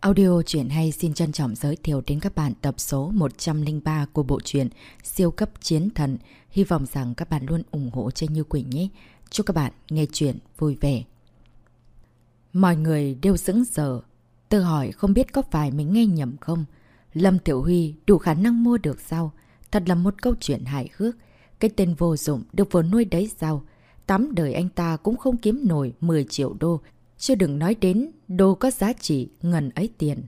Audio truyện hay xin trân trọng giới thiệu đến các bạn tập số 103 của bộ truyện Siêu cấp chiến thần. Hy vọng rằng các bạn luôn ủng hộ cho Như Quỳnh nhé. Chúc các bạn nghe truyện vui vẻ. Mọi người đều sững sờ, tự hỏi không biết có phải mình nghe nhầm không. Lâm Tiểu Huy đủ khả năng mua được sao? Thật là một câu chuyện hài hước. Cái tên vô dụng được vừa nuôi đấy sao? Tám đời anh ta cũng không kiếm nổi 10 triệu đô chưa đừng nói đến đồ có giá trị ngần ấy tiền.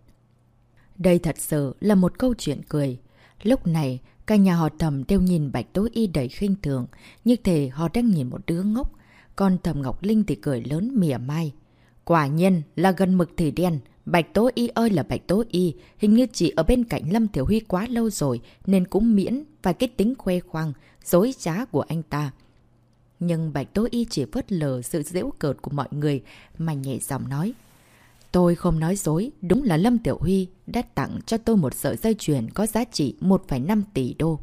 Đây thật sự là một câu chuyện cười. Lúc này, cả nhà họ thầm đều nhìn Bạch Tố Y đầy khinh thường, như thể họ đang nhìn một đứa ngốc. Còn thầm Ngọc Linh thì cười lớn mỉa mai. Quả nhiên là gần mực thì đen. Bạch Tố Y ơi là Bạch Tố Y, hình như chỉ ở bên cạnh Lâm Thiểu Huy quá lâu rồi nên cũng miễn và cái tính khoe khoang, dối trá của anh ta. Nhưng Bạch Tố Y chỉ vớt lờ sự dễu cợt của mọi người mà nhẹ giọng nói. Tôi không nói dối, đúng là Lâm Tiểu Huy đã tặng cho tôi một sợi dây chuyền có giá trị 1,5 tỷ đô.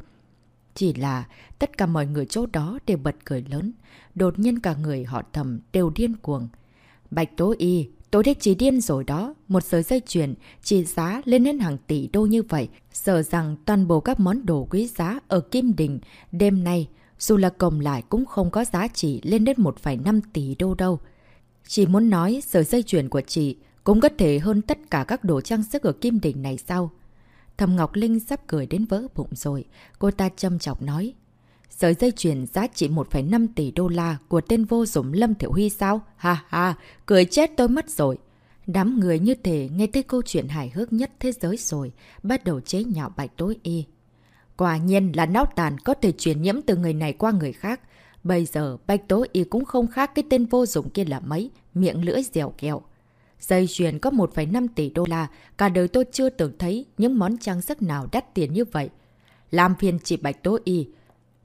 Chỉ là tất cả mọi người chỗ đó đều bật cười lớn, đột nhiên cả người họ thầm đều điên cuồng. Bạch Tố Y, tôi đã chỉ điên rồi đó, một sợi dây chuyền chỉ giá lên đến hàng tỷ đô như vậy, sợ rằng toàn bộ các món đồ quý giá ở Kim Đình đêm nay dù là cộng lại cũng không có giá trị lên đến 1,5 tỷ đô đâu. Chỉ muốn nói sợi dây chuyền của chị cũng có thể hơn tất cả các đồ trang sức ở Kim Đỉnh này sao? Thầm Ngọc Linh sắp cười đến vỡ bụng rồi. Cô ta châm chọc nói. Sợi dây chuyền giá trị 1,5 tỷ đô la của tên vô dụng Lâm Thiểu Huy sao? Ha ha, cười chết tôi mất rồi. Đám người như thế nghe tới câu chuyện hài hước nhất thế giới rồi, bắt đầu chế nhạo bạch tối y. Quả nhiên là não tàn có thể truyền nhiễm từ người này qua người khác. Bây giờ Bạch Tố Y cũng không khác cái tên vô dụng kia là mấy, miệng lưỡi dẻo kẹo. Dây chuyền có 1,5 tỷ đô la, cả đời tôi chưa từng thấy những món trang sức nào đắt tiền như vậy. Làm phiền chị Bạch Tố Y,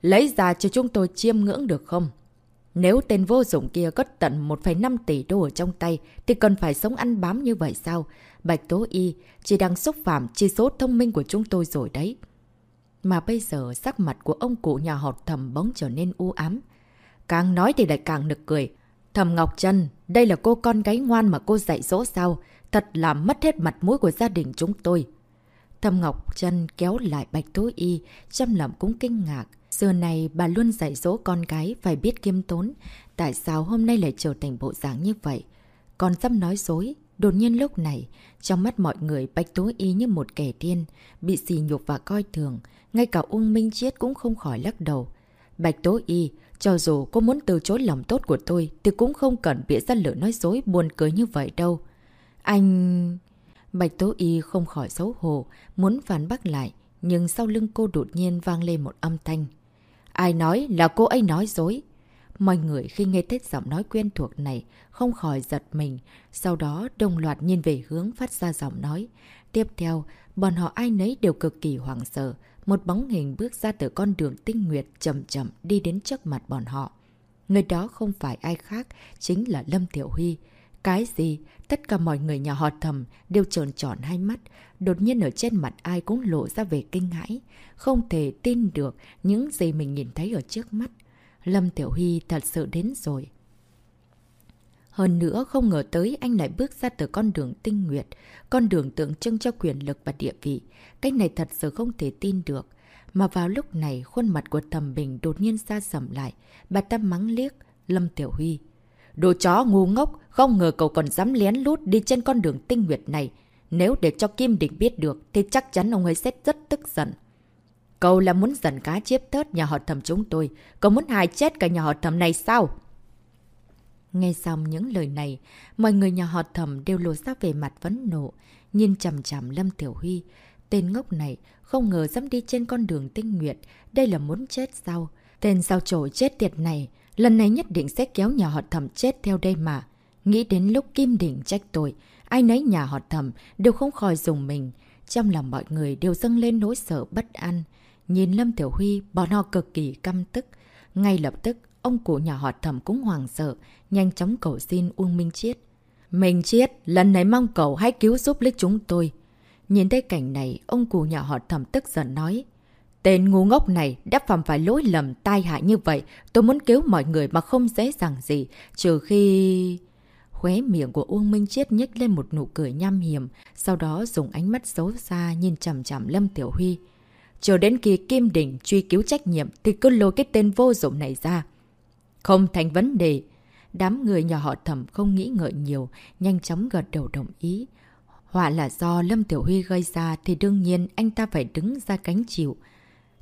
lấy ra cho chúng tôi chiêm ngưỡng được không? Nếu tên vô dụng kia có tận 1,5 tỷ đô ở trong tay thì cần phải sống ăn bám như vậy sao? Bạch Tố Y chỉ đang xúc phạm chỉ số thông minh của chúng tôi rồi đấy. Mà bây giờ sắc mặt của ông cụ nhà họ thầm bóng trở nên u ám. Càng nói thì lại càng nực cười. Thầm Ngọc Trân, đây là cô con gái ngoan mà cô dạy dỗ sao? Thật là mất hết mặt mũi của gia đình chúng tôi. Thầm Ngọc Trân kéo lại Bạch Tố Y, chăm lòng cũng kinh ngạc. Giờ này bà luôn dạy dỗ con gái phải biết kiêm tốn. Tại sao hôm nay lại trở thành bộ dáng như vậy? Còn dám nói dối, Đột nhiên lúc này, trong mắt mọi người Bạch Tố Y như một kẻ tiên, bị xì nhục và coi thường. Ngay cả Uông Minh Chiết cũng không khỏi lắc đầu. Bạch Tố Y, cho dù cô muốn từ chối lòng tốt của tôi thì cũng không cần bị ra lửa nói dối buồn cười như vậy đâu. Anh... Bạch Tố Y không khỏi xấu hổ, muốn phản bác lại, nhưng sau lưng cô đột nhiên vang lên một âm thanh. Ai nói là cô ấy nói dối? Mọi người khi nghe thấy giọng nói quen thuộc này không khỏi giật mình, sau đó đồng loạt nhìn về hướng phát ra giọng nói. Tiếp theo, bọn họ ai nấy đều cực kỳ hoảng sợ, một bóng hình bước ra từ con đường tinh nguyệt chậm chậm đi đến trước mặt bọn họ. Người đó không phải ai khác, chính là Lâm Tiểu Huy. Cái gì? Tất cả mọi người nhà họ thầm đều tròn tròn hai mắt, đột nhiên ở trên mặt ai cũng lộ ra về kinh hãi. Không thể tin được những gì mình nhìn thấy ở trước mắt. Lâm Tiểu Huy thật sự đến rồi. Hơn nữa không ngờ tới anh lại bước ra từ con đường tinh nguyệt, con đường tượng trưng cho quyền lực và địa vị. Cái này thật sự không thể tin được. Mà vào lúc này khuôn mặt của thầm bình đột nhiên xa sầm lại, bà ta mắng liếc, Lâm Tiểu Huy. Đồ chó ngu ngốc, không ngờ cậu còn dám lén lút đi trên con đường tinh nguyệt này. Nếu để cho Kim Đình biết được thì chắc chắn ông ấy sẽ rất tức giận. Cậu là muốn dần cá chiếp tớt nhà họ thầm chúng tôi. Cậu muốn hại chết cả nhà họ thầm này sao? Nghe xong những lời này, mọi người nhà họ thầm đều lộ ra về mặt vấn nộ, nhìn chầm chằm Lâm Tiểu Huy. Tên ngốc này không ngờ dám đi trên con đường tinh nguyệt, đây là muốn chết sao? Tên sao trổ chết tiệt này, lần này nhất định sẽ kéo nhà họ thầm chết theo đây mà. Nghĩ đến lúc Kim Đỉnh trách tội, ai nấy nhà họ thầm đều không khỏi dùng mình. Trong lòng mọi người đều dâng lên nỗi sợ bất an. Nhìn Lâm Tiểu Huy, bọn họ cực kỳ căm tức. Ngay lập tức, ông cụ nhà họ thẩm cũng hoàng sợ, nhanh chóng cầu xin Uông Minh Chiết. Minh Chiết, lần này mong cậu hãy cứu giúp lấy chúng tôi. Nhìn thấy cảnh này, ông cụ nhà họ thẩm tức giận nói. Tên ngu ngốc này đã phạm phải lỗi lầm tai hại như vậy. Tôi muốn cứu mọi người mà không dễ dàng gì, trừ khi... Khóe miệng của Uông Minh Chiết nhếch lên một nụ cười nham hiểm, sau đó dùng ánh mắt xấu xa nhìn chằm chằm Lâm Tiểu Huy. Chờ đến khi Kim Đình truy cứu trách nhiệm thì cứ lôi cái tên vô dụng này ra. Không thành vấn đề. Đám người nhà họ thẩm không nghĩ ngợi nhiều, nhanh chóng gật đầu đồng ý. Họa là do Lâm Tiểu Huy gây ra thì đương nhiên anh ta phải đứng ra cánh chịu.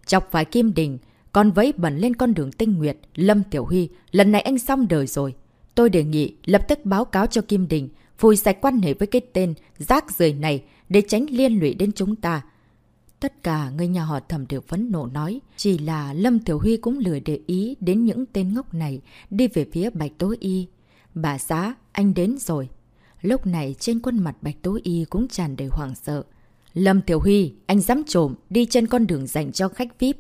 Chọc phải Kim Đình, còn vấy bẩn lên con đường tinh nguyệt, Lâm Tiểu Huy, lần này anh xong đời rồi. Tôi đề nghị lập tức báo cáo cho Kim Đình, phùi sạch quan hệ với cái tên rác rời này để tránh liên lụy đến chúng ta. Tất cả người nhà họ thẩm đều phấn nộ nói, chỉ là Lâm Tiểu Huy cũng lười để ý đến những tên ngốc này đi về phía Bạch Tố Y. Bà xã, anh đến rồi. Lúc này trên khuôn mặt Bạch Tố Y cũng tràn đầy hoảng sợ. Lâm Tiểu Huy, anh dám trộm, đi trên con đường dành cho khách VIP.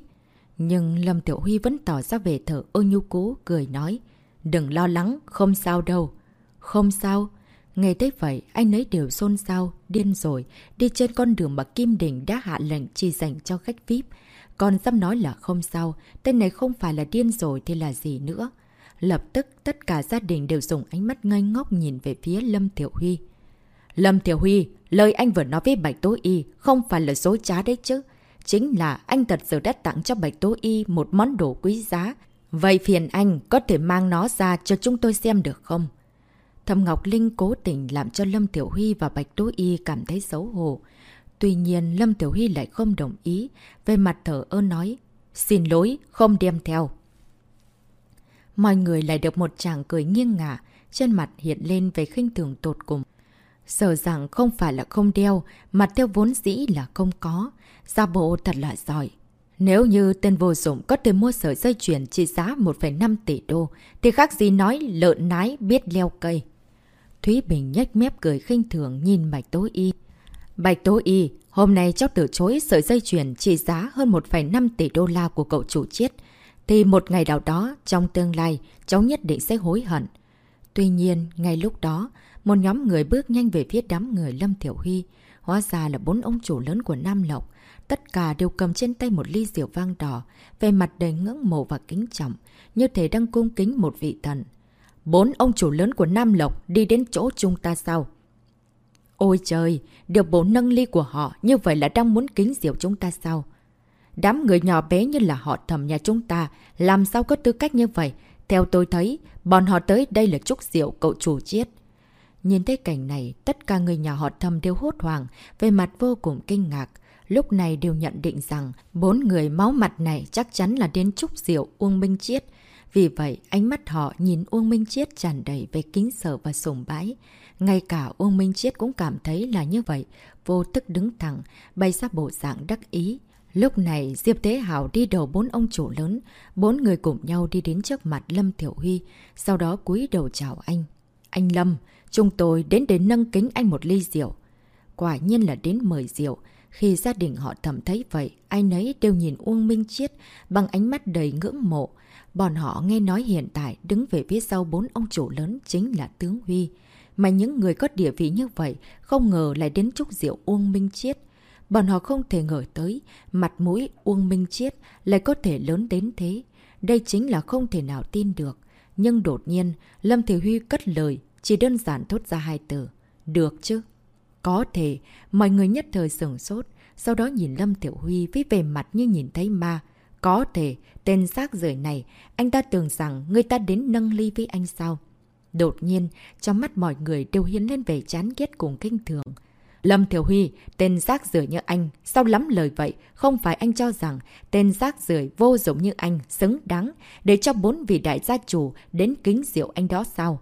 Nhưng Lâm Tiểu Huy vẫn tỏ ra về thở ô nhu cú, cười nói. Đừng lo lắng, không sao đâu. Không sao. Nghe thấy vậy, anh ấy đều xôn xao, điên rồi, đi trên con đường mà Kim Đình đã hạ lệnh chỉ dành cho khách VIP. Còn dám nói là không sao, tên này không phải là điên rồi thì là gì nữa. Lập tức, tất cả gia đình đều dùng ánh mắt ngây ngốc nhìn về phía Lâm Tiểu Huy. Lâm Tiểu Huy, lời anh vừa nói với Bạch Tố Y không phải là dối trá đấy chứ. Chính là anh thật sự đã tặng cho Bạch Tố Y một món đồ quý giá. Vậy phiền anh có thể mang nó ra cho chúng tôi xem được không? Thầm Ngọc Linh cố tình làm cho Lâm Tiểu Huy và Bạch Tố Y cảm thấy xấu hổ. Tuy nhiên Lâm Tiểu Huy lại không đồng ý, về mặt thở ơn nói, xin lỗi, không đem theo. Mọi người lại được một chàng cười nghiêng ngả, trên mặt hiện lên về khinh thường tột cùng. Sợ rằng không phải là không đeo, mà theo vốn dĩ là không có. Gia bộ thật là giỏi. Nếu như tên vô dụng có thể mua sợi dây chuyền trị giá 1,5 tỷ đô, thì khác gì nói lợn nái biết leo cây. Thúy Bình nhếch mép cười khinh thường nhìn Bạch Tố Y. Bạch Tố Y, hôm nay cháu từ chối sợi dây chuyền trị giá hơn 1,5 tỷ đô la của cậu chủ chiết. Thì một ngày nào đó, trong tương lai, cháu nhất định sẽ hối hận. Tuy nhiên, ngay lúc đó, một nhóm người bước nhanh về phía đám người Lâm Thiểu Huy. Hóa ra là bốn ông chủ lớn của Nam Lộc. Tất cả đều cầm trên tay một ly rượu vang đỏ, về mặt đầy ngưỡng mộ và kính trọng, như thể đang cung kính một vị thần. Bốn ông chủ lớn của Nam Lộc đi đến chỗ chúng ta sao? Ôi trời, điều bốn nâng ly của họ như vậy là đang muốn kính rượu chúng ta sao? Đám người nhỏ bé như là họ thầm nhà chúng ta, làm sao có tư cách như vậy? Theo tôi thấy, bọn họ tới đây là chúc rượu cậu chủ chiết. Nhìn thấy cảnh này, tất cả người nhà họ thầm đều hốt hoảng, về mặt vô cùng kinh ngạc. Lúc này đều nhận định rằng bốn người máu mặt này chắc chắn là đến chúc rượu Uông Minh Chiết. Vì vậy, ánh mắt họ nhìn Uông Minh Chiết tràn đầy về kính sợ và sùng bái. Ngay cả Uông Minh Chiết cũng cảm thấy là như vậy, vô thức đứng thẳng, bay ra bộ dạng đắc ý. Lúc này, Diệp Thế Hảo đi đầu bốn ông chủ lớn, bốn người cùng nhau đi đến trước mặt Lâm Thiểu Huy, sau đó cúi đầu chào anh. Anh Lâm, chúng tôi đến để nâng kính anh một ly rượu. Quả nhiên là đến mời rượu. Khi gia đình họ thầm thấy vậy, ai nấy đều nhìn Uông Minh Chiết bằng ánh mắt đầy ngưỡng mộ. Bọn họ nghe nói hiện tại đứng về phía sau bốn ông chủ lớn chính là Tướng Huy. Mà những người có địa vị như vậy không ngờ lại đến chúc rượu Uông Minh Chiết. Bọn họ không thể ngờ tới, mặt mũi Uông Minh Chiết lại có thể lớn đến thế. Đây chính là không thể nào tin được. Nhưng đột nhiên, Lâm Thị Huy cất lời, chỉ đơn giản thốt ra hai từ. Được chứ? Có thể, mọi người nhất thời sửng sốt, sau đó nhìn Lâm Tiểu Huy với vẻ mặt như nhìn thấy ma. Có thể, tên xác rời này, anh ta tưởng rằng người ta đến nâng ly với anh sao? Đột nhiên, trong mắt mọi người đều hiến lên vẻ chán ghét cùng kinh thường. Lâm Thiểu Huy, tên rác rưởi như anh, sao lắm lời vậy? Không phải anh cho rằng tên rác rưởi vô dụng như anh, xứng đáng, để cho bốn vị đại gia chủ đến kính rượu anh đó sao?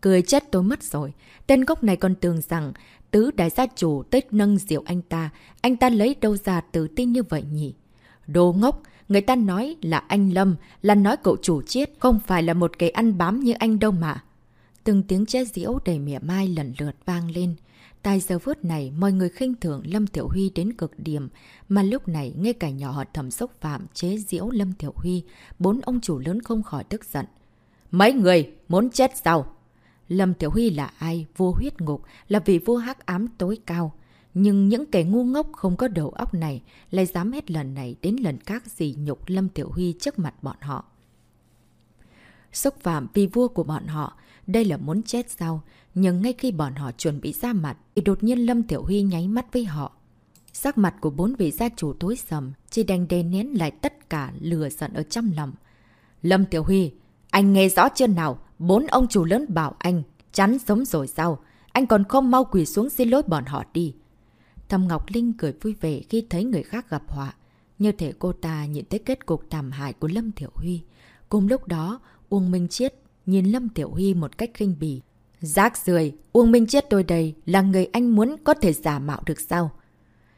Cười chết tôi mất rồi. Tên gốc này còn tưởng rằng tứ đại gia chủ tới nâng rượu anh ta. Anh ta lấy đâu ra tự tin như vậy nhỉ? Đồ ngốc! Người ta nói là anh Lâm, là nói cậu chủ chiết, không phải là một cái ăn bám như anh đâu mà. Từng tiếng chế diễu đầy mỉa mai lần lượt vang lên. Tại giờ phút này, mọi người khinh thường Lâm Tiểu Huy đến cực điểm, mà lúc này ngay cả nhỏ họ thầm xúc phạm chế diễu Lâm Tiểu Huy, bốn ông chủ lớn không khỏi tức giận. Mấy người, muốn chết sao? Lâm Tiểu Huy là ai? Vua huyết ngục, là vị vua hắc ám tối cao. Nhưng những kẻ ngu ngốc không có đầu óc này lại dám hết lần này đến lần khác gì nhục Lâm Tiểu Huy trước mặt bọn họ. Xúc phạm vì vua của bọn họ, đây là muốn chết sao? Nhưng ngay khi bọn họ chuẩn bị ra mặt, thì đột nhiên Lâm Tiểu Huy nháy mắt với họ. Sắc mặt của bốn vị gia chủ tối sầm, chỉ đành đè nén lại tất cả lừa giận ở trong lòng. Lâm Tiểu Huy, anh nghe rõ chưa nào? Bốn ông chủ lớn bảo anh, chắn sống rồi sao? Anh còn không mau quỳ xuống xin lỗi bọn họ đi. Thầm Ngọc Linh cười vui vẻ khi thấy người khác gặp họa. Như thể cô ta nhìn thấy kết cục thảm hại của Lâm Tiểu Huy. Cùng lúc đó, Uông Minh Chiết nhìn Lâm Tiểu Huy một cách khinh bỉ. Rác rưởi Uông Minh Chiết tôi đây là người anh muốn có thể giả mạo được sao?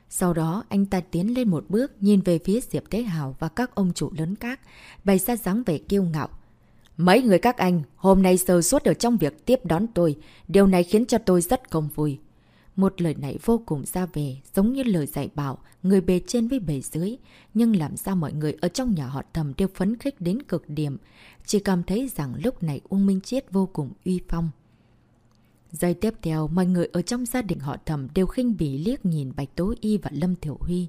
Sau đó, anh ta tiến lên một bước, nhìn về phía Diệp Thế Hào và các ông chủ lớn các, bày ra dáng vẻ kiêu ngạo. Mấy người các anh, hôm nay sơ suốt ở trong việc tiếp đón tôi, điều này khiến cho tôi rất không vui. Một lời này vô cùng ra về, giống như lời dạy bảo, người bề trên với bề dưới. Nhưng làm sao mọi người ở trong nhà họ thầm đều phấn khích đến cực điểm. Chỉ cảm thấy rằng lúc này Uông Minh Chiết vô cùng uy phong. Giây tiếp theo, mọi người ở trong gia đình họ thầm đều khinh bỉ liếc nhìn Bạch Tố Y và Lâm Thiểu Huy.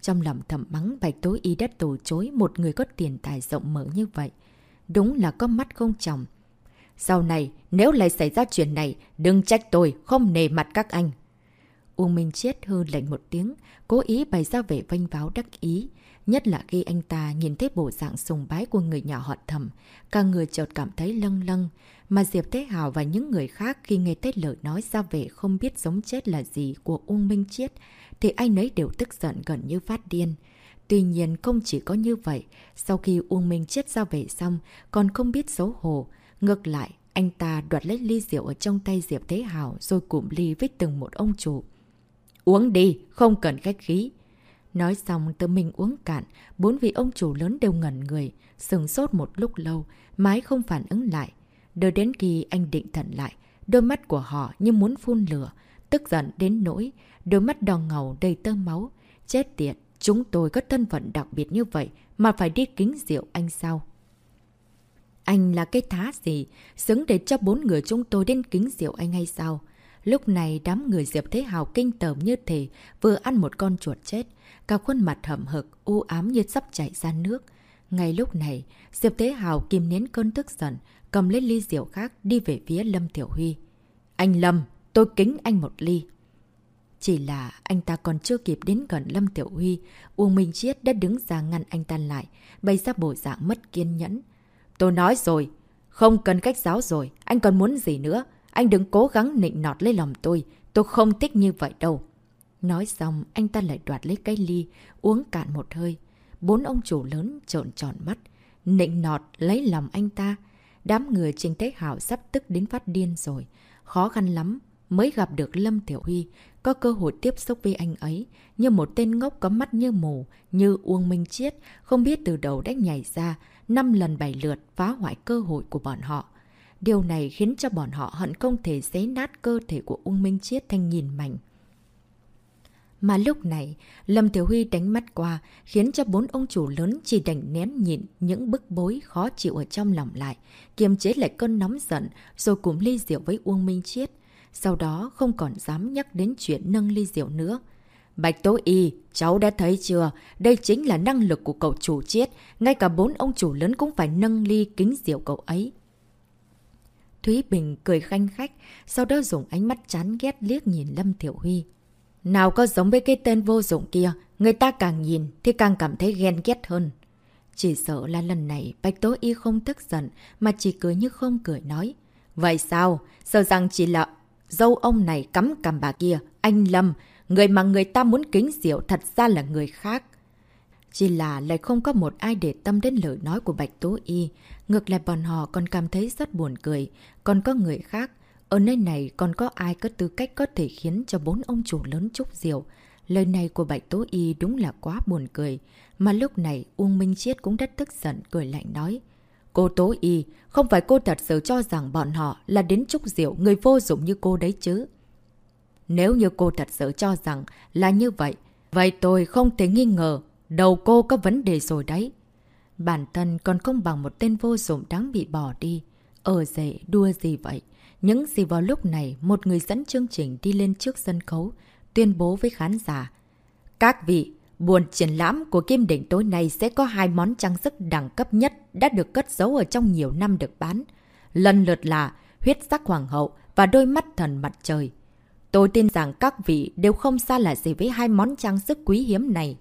Trong lòng thầm mắng Bạch Tố Y đã từ chối một người có tiền tài rộng mở như vậy. Đúng là có mắt không chồng. Sau này, nếu lại xảy ra chuyện này, đừng trách tôi, không nề mặt các anh. Uông Minh Chiết hư lệnh một tiếng, cố ý bày ra vẻ vanh váo đắc ý. Nhất là khi anh ta nhìn thấy bộ dạng sùng bái của người nhỏ họ thầm, cả người chợt cảm thấy lâng lâng. Mà Diệp Thế Hào và những người khác khi nghe tết lời nói ra vẻ không biết giống chết là gì của Uông Minh Chiết, thì anh ấy đều tức giận gần như phát điên. Tuy nhiên không chỉ có như vậy, sau khi Uông Minh Chiết ra về xong, còn không biết xấu hổ. Ngược lại, anh ta đoạt lấy ly rượu ở trong tay Diệp Thế Hào rồi cụm ly với từng một ông chủ. Uống đi, không cần khách khí. Nói xong tự mình uống cạn, bốn vị ông chủ lớn đều ngẩn người, sừng sốt một lúc lâu, mái không phản ứng lại. Đợi đến khi anh định thần lại, đôi mắt của họ như muốn phun lửa, tức giận đến nỗi, đôi mắt đỏ ngầu đầy tơ máu. Chết tiệt, chúng tôi có thân phận đặc biệt như vậy mà phải đi kính rượu anh sao? Anh là cái thá gì? Xứng để cho bốn người chúng tôi đến kính rượu anh hay sao? Lúc này đám người Diệp Thế Hào kinh tởm như thể vừa ăn một con chuột chết. Cả khuôn mặt hậm hực, u ám như sắp chảy ra nước. Ngay lúc này, Diệp Thế Hào kìm nén cơn tức giận, cầm lấy ly rượu khác đi về phía Lâm Tiểu Huy. Anh Lâm, tôi kính anh một ly. Chỉ là anh ta còn chưa kịp đến gần Lâm Tiểu Huy, Uông Minh Chiết đã đứng ra ngăn anh ta lại, bày ra bộ dạng mất kiên nhẫn. Tôi nói rồi, không cần cách giáo rồi, anh còn muốn gì nữa? Anh đừng cố gắng nịnh nọt lấy lòng tôi, tôi không thích như vậy đâu. Nói xong, anh ta lại đoạt lấy cái ly, uống cạn một hơi. Bốn ông chủ lớn trộn tròn mắt, nịnh nọt lấy lòng anh ta. Đám người trình tế hảo sắp tức đến phát điên rồi. Khó khăn lắm mới gặp được Lâm Tiểu Huy, có cơ hội tiếp xúc với anh ấy, như một tên ngốc có mắt như mù, như Uông Minh Chiết, không biết từ đầu đã nhảy ra, năm lần bảy lượt phá hoại cơ hội của bọn họ. Điều này khiến cho bọn họ hận không thể xé nát cơ thể của Ung Minh Chiết thanh nhìn mảnh. Mà lúc này, Lâm Tiểu Huy đánh mắt qua, khiến cho bốn ông chủ lớn chỉ đành nén nhịn những bức bối khó chịu ở trong lòng lại, kiềm chế lại cơn nóng giận, rồi cùng ly rượu với Uông Minh Chiết. Sau đó không còn dám nhắc đến chuyện nâng ly rượu nữa. Bạch Tố Y, cháu đã thấy chưa? Đây chính là năng lực của cậu chủ Chiết. Ngay cả bốn ông chủ lớn cũng phải nâng ly kính rượu cậu ấy. Thúy Bình cười khanh khách, sau đó dùng ánh mắt chán ghét liếc nhìn Lâm Thiểu Huy. Nào có giống với cái tên vô dụng kia, người ta càng nhìn thì càng cảm thấy ghen ghét hơn. Chỉ sợ là lần này Bạch Tố Y không tức giận mà chỉ cười như không cười nói. Vậy sao? Sợ rằng chỉ là dâu ông này cắm cằm bà kia, anh Lâm, người mà người ta muốn kính diệu thật ra là người khác. Chỉ là lại không có một ai để tâm đến lời nói của Bạch Tố Y. Ngược lại bọn họ còn cảm thấy rất buồn cười. Còn có người khác. Ở nơi này còn có ai có tư cách có thể khiến cho bốn ông chủ lớn chúc rượu. Lời này của Bạch Tố Y đúng là quá buồn cười. Mà lúc này Uông Minh Chiết cũng rất tức giận cười lạnh nói. Cô Tố Y, không phải cô thật sự cho rằng bọn họ là đến chúc rượu người vô dụng như cô đấy chứ. Nếu như cô thật sự cho rằng là như vậy, vậy tôi không thể nghi ngờ Đầu cô có vấn đề rồi đấy. Bản thân còn không bằng một tên vô dụng đáng bị bỏ đi. Ờ ở rể đua gì vậy? Những gì vào lúc này một người dẫn chương trình đi lên trước sân khấu, tuyên bố với khán giả. Các vị, buồn triển lãm của Kim Đỉnh tối nay sẽ có hai món trang sức đẳng cấp nhất đã được cất giấu ở trong nhiều năm được bán. Lần lượt là huyết sắc hoàng hậu và đôi mắt thần mặt trời. Tôi tin rằng các vị đều không xa lạ gì với hai món trang sức quý hiếm này.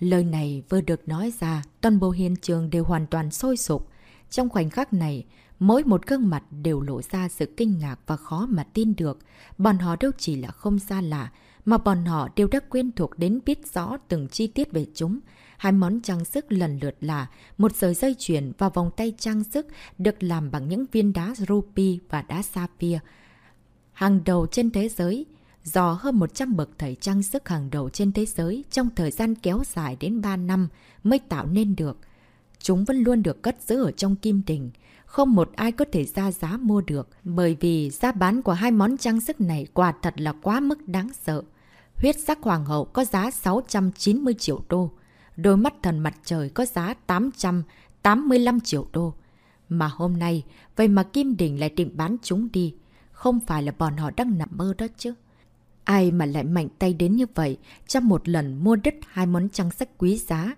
Lời này vừa được nói ra, toàn bộ hiện trường đều hoàn toàn sôi sục. Trong khoảnh khắc này, mỗi một gương mặt đều lộ ra sự kinh ngạc và khó mà tin được. Bọn họ đâu chỉ là không xa lạ, mà bọn họ đều đã quen thuộc đến biết rõ từng chi tiết về chúng. Hai món trang sức lần lượt là một sợi dây chuyền và vòng tay trang sức được làm bằng những viên đá ruby và đá sapphire. Hàng đầu trên thế giới, do hơn 100 bậc thầy trang sức hàng đầu trên thế giới trong thời gian kéo dài đến 3 năm mới tạo nên được. Chúng vẫn luôn được cất giữ ở trong kim đình. Không một ai có thể ra giá mua được, bởi vì giá bán của hai món trang sức này quả thật là quá mức đáng sợ. Huyết sắc hoàng hậu có giá 690 triệu đô. Đôi mắt thần mặt trời có giá 885 triệu đô. Mà hôm nay, vậy mà Kim Đình lại định bán chúng đi. Không phải là bọn họ đang nằm mơ đó chứ. Ai mà lại mạnh tay đến như vậy trong một lần mua đứt hai món trang sách quý giá.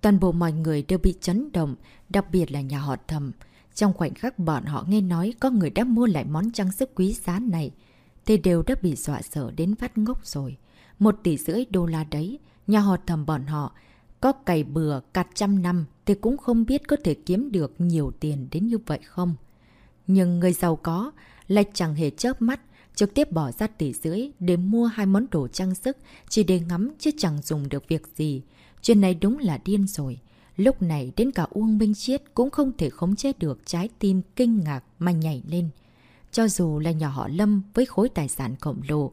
Toàn bộ mọi người đều bị chấn động, đặc biệt là nhà họ thầm. Trong khoảnh khắc bọn họ nghe nói có người đã mua lại món trang sức quý giá này, thì đều đã bị dọa sợ đến phát ngốc rồi. Một tỷ rưỡi đô la đấy, nhà họ thầm bọn họ, có cày bừa cả trăm năm thì cũng không biết có thể kiếm được nhiều tiền đến như vậy không. Nhưng người giàu có lại chẳng hề chớp mắt, trực tiếp bỏ ra tỷ rưỡi để mua hai món đồ trang sức chỉ để ngắm chứ chẳng dùng được việc gì. Chuyện này đúng là điên rồi. Lúc này đến cả Uông Minh Chiết cũng không thể khống chế được trái tim kinh ngạc mà nhảy lên. Cho dù là nhỏ họ Lâm với khối tài sản khổng lồ,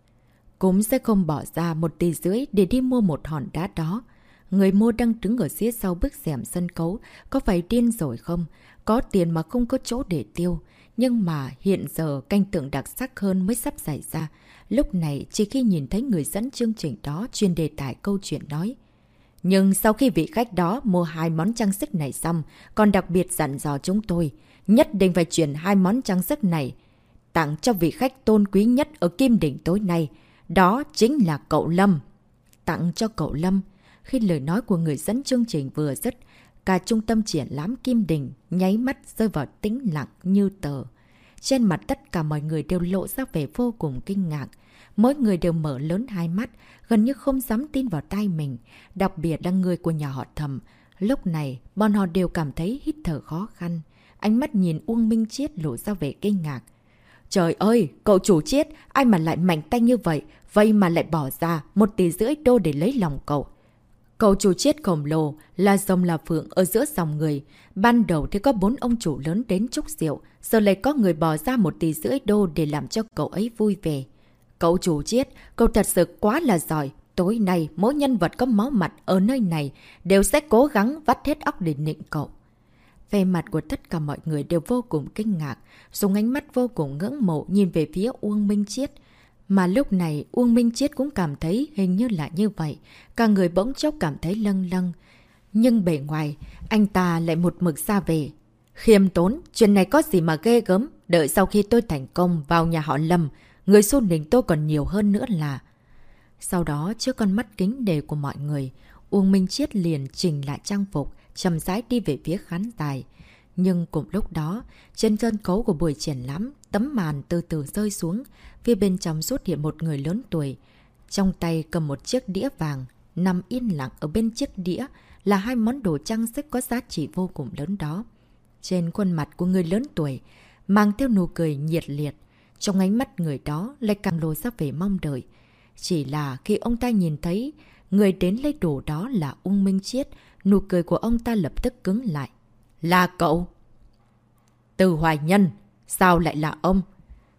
cũng sẽ không bỏ ra một tỷ rưỡi để đi mua một hòn đá đó. Người mua đang đứng ở phía sau bức rèm sân khấu, có phải điên rồi không? Có tiền mà không có chỗ để tiêu. Nhưng mà hiện giờ canh tượng đặc sắc hơn mới sắp xảy ra. Lúc này chỉ khi nhìn thấy người dẫn chương trình đó chuyên đề tài câu chuyện nói. Nhưng sau khi vị khách đó mua hai món trang sức này xong, còn đặc biệt dặn dò chúng tôi, nhất định phải chuyển hai món trang sức này tặng cho vị khách tôn quý nhất ở Kim Đỉnh tối nay. Đó chính là cậu Lâm. Tặng cho cậu Lâm. Khi lời nói của người dẫn chương trình vừa dứt, cả trung tâm triển lãm Kim Đình nháy mắt rơi vào tĩnh lặng như tờ. Trên mặt tất cả mọi người đều lộ ra vẻ vô cùng kinh ngạc. Mỗi người đều mở lớn hai mắt, gần như không dám tin vào tay mình, đặc biệt là người của nhà họ thầm. Lúc này, bọn họ đều cảm thấy hít thở khó khăn. Ánh mắt nhìn Uông Minh Chiết lộ ra vẻ kinh ngạc. Trời ơi, cậu chủ Chiết, ai mà lại mạnh tay như vậy, vậy mà lại bỏ ra một tỷ rưỡi đô để lấy lòng cậu cầu chủ Chiết khổng lồ là dòng là phượng ở giữa dòng người. Ban đầu thì có bốn ông chủ lớn đến chúc rượu, giờ lại có người bỏ ra một tỷ rưỡi đô để làm cho cậu ấy vui vẻ. Cậu chủ chiết, cậu thật sự quá là giỏi. Tối nay, mỗi nhân vật có máu mặt ở nơi này đều sẽ cố gắng vắt hết óc để nịnh cậu. Về mặt của tất cả mọi người đều vô cùng kinh ngạc, dùng ánh mắt vô cùng ngưỡng mộ nhìn về phía Uông Minh Chiết. Mà lúc này Uông Minh Chiết cũng cảm thấy hình như là như vậy, cả người bỗng chốc cảm thấy lâng lâng. Nhưng bề ngoài, anh ta lại một mực ra về. Khiêm tốn, chuyện này có gì mà ghê gớm, đợi sau khi tôi thành công vào nhà họ Lâm, người xô đình tôi còn nhiều hơn nữa là... Sau đó, trước con mắt kính đề của mọi người, Uông Minh Chiết liền chỉnh lại trang phục, chầm rãi đi về phía khán tài. Nhưng cùng lúc đó, trên sân khấu của buổi triển lãm, tấm màn từ từ rơi xuống, phía bên trong xuất hiện một người lớn tuổi. Trong tay cầm một chiếc đĩa vàng, nằm yên lặng ở bên chiếc đĩa là hai món đồ trang sức có giá trị vô cùng lớn đó. Trên khuôn mặt của người lớn tuổi, mang theo nụ cười nhiệt liệt, trong ánh mắt người đó lại càng lồ ra về mong đợi. Chỉ là khi ông ta nhìn thấy người đến lấy đồ đó là Ung Minh Chiết, nụ cười của ông ta lập tức cứng lại. Là cậu! Từ hoài nhân! Sao lại là ông?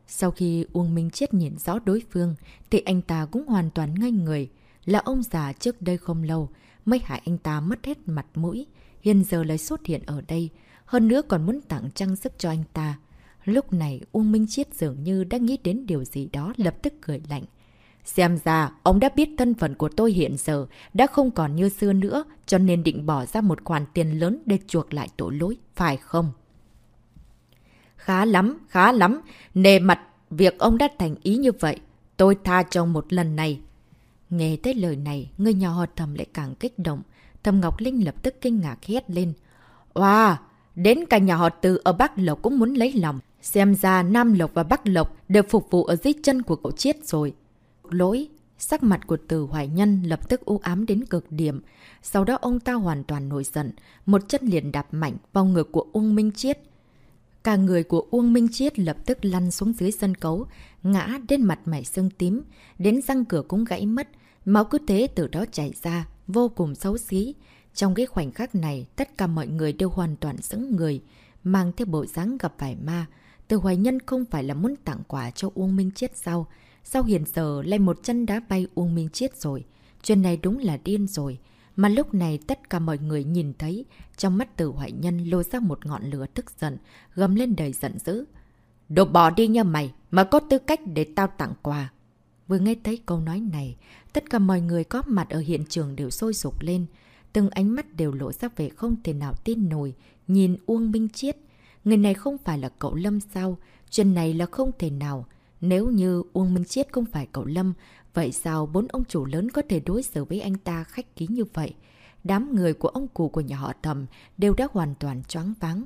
Sau khi Uông Minh Chiết nhìn rõ đối phương, thì anh ta cũng hoàn toàn ngây người. Là ông già trước đây không lâu, mới hại anh ta mất hết mặt mũi. Hiện giờ lại xuất hiện ở đây, hơn nữa còn muốn tặng trang sức cho anh ta. Lúc này Uông Minh Chiết dường như đã nghĩ đến điều gì đó lập tức cười lạnh. Xem ra, ông đã biết thân phận của tôi hiện giờ đã không còn như xưa nữa, cho nên định bỏ ra một khoản tiền lớn để chuộc lại tội lỗi, phải không? Khá lắm, khá lắm. Nề mặt, việc ông đã thành ý như vậy, tôi tha cho một lần này. Nghe tới lời này, người nhỏ họ thầm lại càng kích động. Thầm Ngọc Linh lập tức kinh ngạc hét lên. Wow, đến cả nhà họ từ ở Bắc Lộc cũng muốn lấy lòng. Xem ra Nam Lộc và Bắc Lộc đều phục vụ ở dưới chân của cậu chết rồi. Lỗi, sắc mặt của từ hoài nhân lập tức u ám đến cực điểm. Sau đó ông ta hoàn toàn nổi giận, một chân liền đạp mạnh vào ngực của ung Minh Chiết. Cả người của Uông Minh Chiết lập tức lăn xuống dưới sân cấu, ngã đến mặt mày sưng tím, đến răng cửa cũng gãy mất, máu cứ thế từ đó chảy ra, vô cùng xấu xí. Trong cái khoảnh khắc này, tất cả mọi người đều hoàn toàn sững người, mang theo bộ dáng gặp phải ma. Từ hoài nhân không phải là muốn tặng quà cho Uông Minh Chiết sao? Sao hiện giờ lại một chân đá bay Uông Minh Chiết rồi? Chuyện này đúng là điên rồi. Mà lúc này tất cả mọi người nhìn thấy, trong mắt từ hoại nhân lôi ra một ngọn lửa tức giận, gầm lên đầy giận dữ. Đồ bỏ đi nha mày, mà có tư cách để tao tặng quà. Vừa nghe thấy câu nói này, tất cả mọi người có mặt ở hiện trường đều sôi sục lên. Từng ánh mắt đều lộ ra vẻ không thể nào tin nổi, nhìn Uông Minh Chiết. Người này không phải là cậu Lâm sao? Chuyện này là không thể nào. Nếu như Uông Minh Chiết không phải cậu Lâm, vậy sao bốn ông chủ lớn có thể đối xử với anh ta khách ký như vậy? Đám người của ông cụ của nhà họ thầm đều đã hoàn toàn choáng váng.